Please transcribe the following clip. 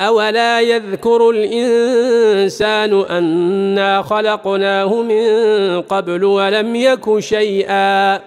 أولا يذكر الإنسان أنا خلقناه من قبل ولم يك شيئا